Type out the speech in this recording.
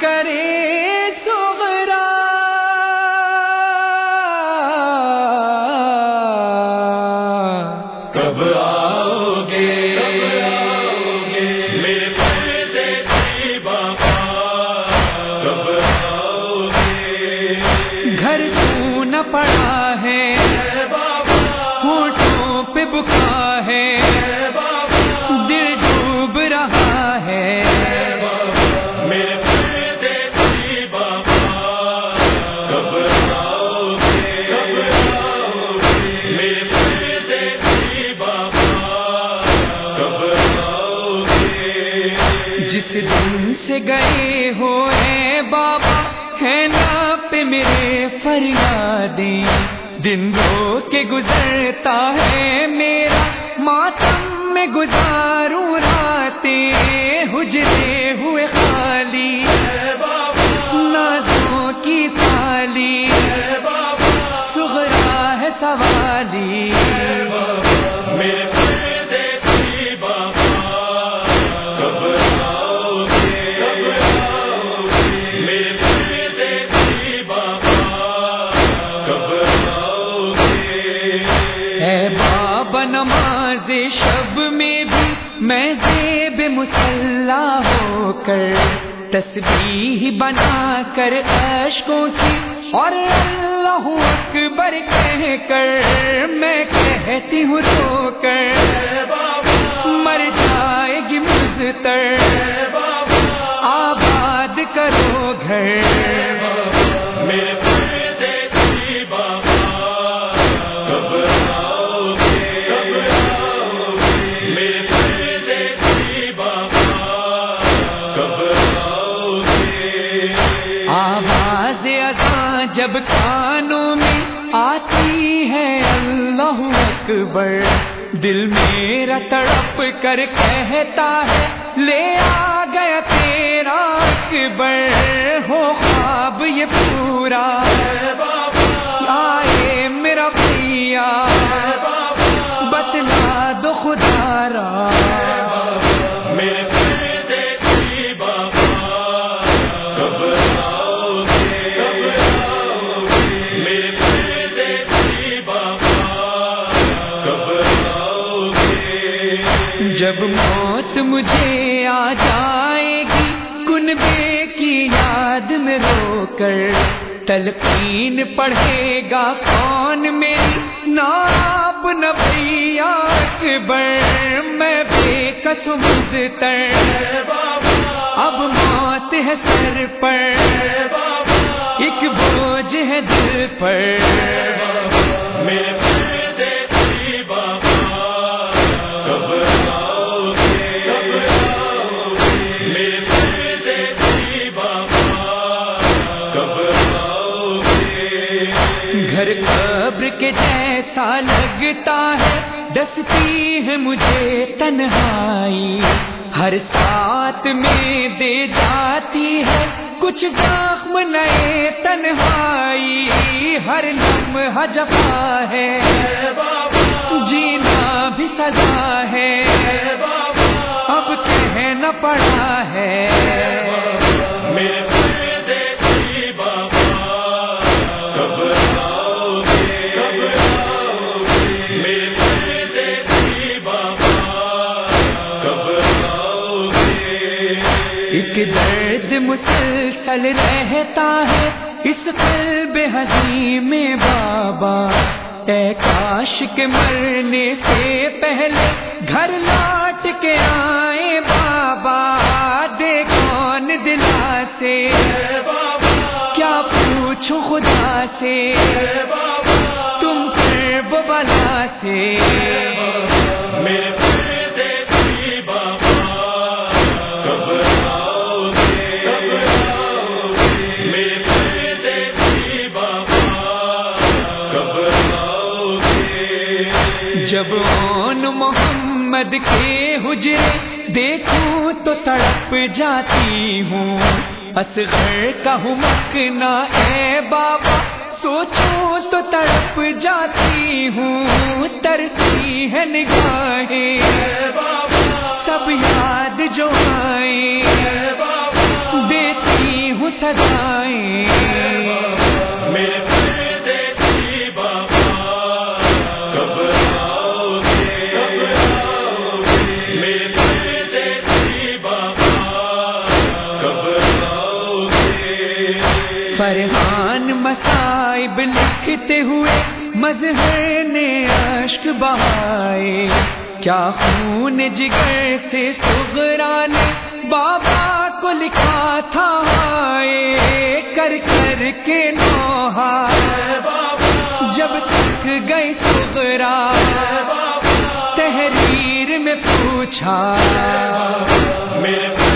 کرے سغرا کب آؤ گے میرے پردے کی بابا کب آؤ گے گھر نہ پڑا ہے؟ بابا ہونٹوں پہ بکا ہے۔ جس دن سے گئے ہو اے بابا، ہے نا پہ میرے فریادیں دن رو کے گزرتا ہے میرا، ماتم میں گزاروں راتیں حجرے ہوئے خالی۔ نازوں کی تھالی سغرا ہے سوالی۔ میرے نماز شب میں بھی میں زیب مسلح ہو کر تسبیح بنا کر اشکوں کی اور اللہ اکبر کہہ کر میں کہتی ہوں تو کر مر جائے گی مزتر کانوں میں آتی ہے اللہ اکبر۔ دل میرا تڑپ کر کہتا ہے، لے آ گیا تیرا اکبر۔ ہو خواب یہ پورا۔ جب موت مجھے آ جائے گی کنبے کی یاد میں رو کر تلقین پڑھے گا کون میری؟ ناپ نبی اکبر میں بے قسم تر اب موت ہے سر پر، ایک بوجھ ہے دل پر۔ میرے دستی ہے مجھے تنہائی، ہر ساتھ میں دے جاتی ہے کچھ زخم نئے تنہائی، ہر لمحہ جفا ہے۔ جینا بھی سزا ہے۔ اب کہنا پڑا ہے۔ مسلسل رہتا ہے اس قلب حضی میں بابا۔ اے کاش کے مرنے سے پہلے گھر لوٹ کے آئے بابا۔ دے کون دلا سے؟ کیا پوچھو خدا سے؟ تم پھر بلا سے؟ جب اون محمد کے حجرے دیکھوں تو تڑپ جاتی ہوں۔ اصغر کا مکنا اے بابا، سوچوں تو تڑپ جاتی ہوں۔ ترسی ہے نگاہیں۔ سب یاد جو آئیں۔ ہوئے، مظہر نے اشک بہائے۔ کیا خون جگر سے سغرا نے بابا کو لکھا تھا ہائے؟ کر کر کے نوحا جب تک گئی سغرا تحریر میں پوچھا۔ میرے